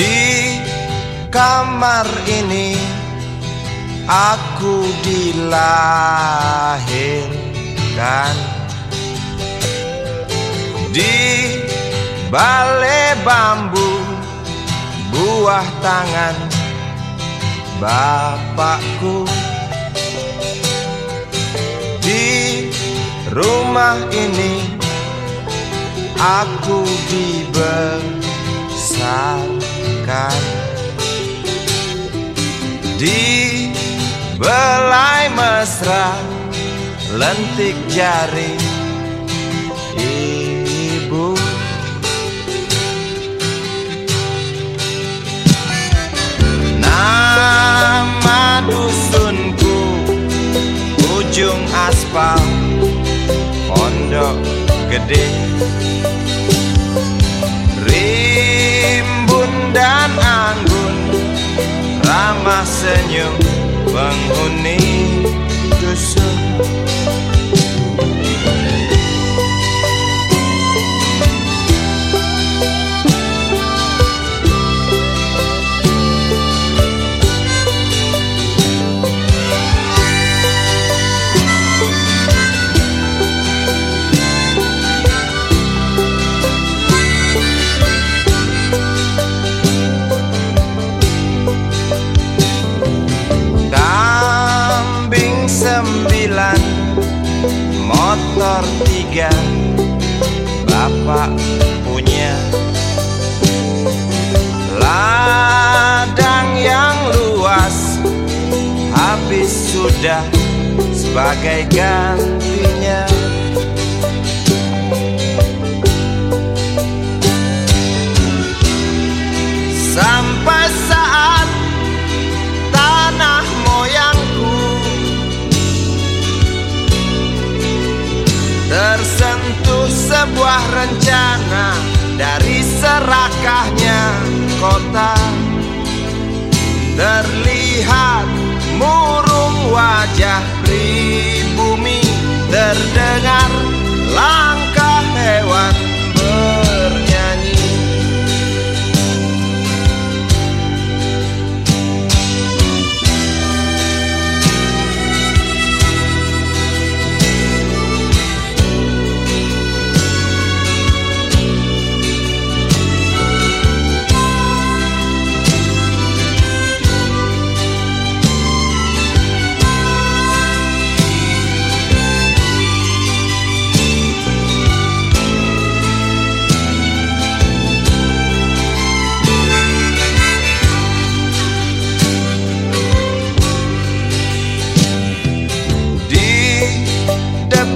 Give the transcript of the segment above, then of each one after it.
Di kamar ini aku dilahirkan. Di balai bambu buah tangan bapakku. Di rumah ini aku dibesarkan lentik jari ibu. Nama dusunku ujung aspal pondok gede. Rimbun dan anggun ramah senyum penghuni sembilan Motor tiga Bapak punya Ladang yang luas Habis sudah sebagai gantinya sebuah rencana Dari serakahnya kota. Terlihat murung wajah pribumi Terdengar langkah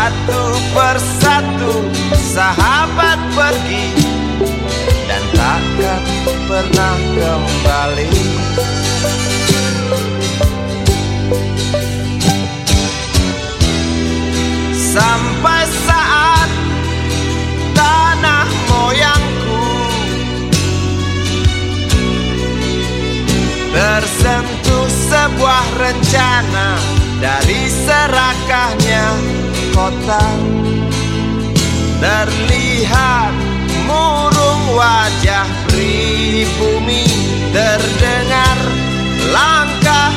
Satu persatu sahabat pergi Dan takkan pernah kembali. Sampai saat tanah moyangku Tersentuh sebuah rencana Dari serakahnya kota. Terlihat murung wajah pribumi Terdengar langkah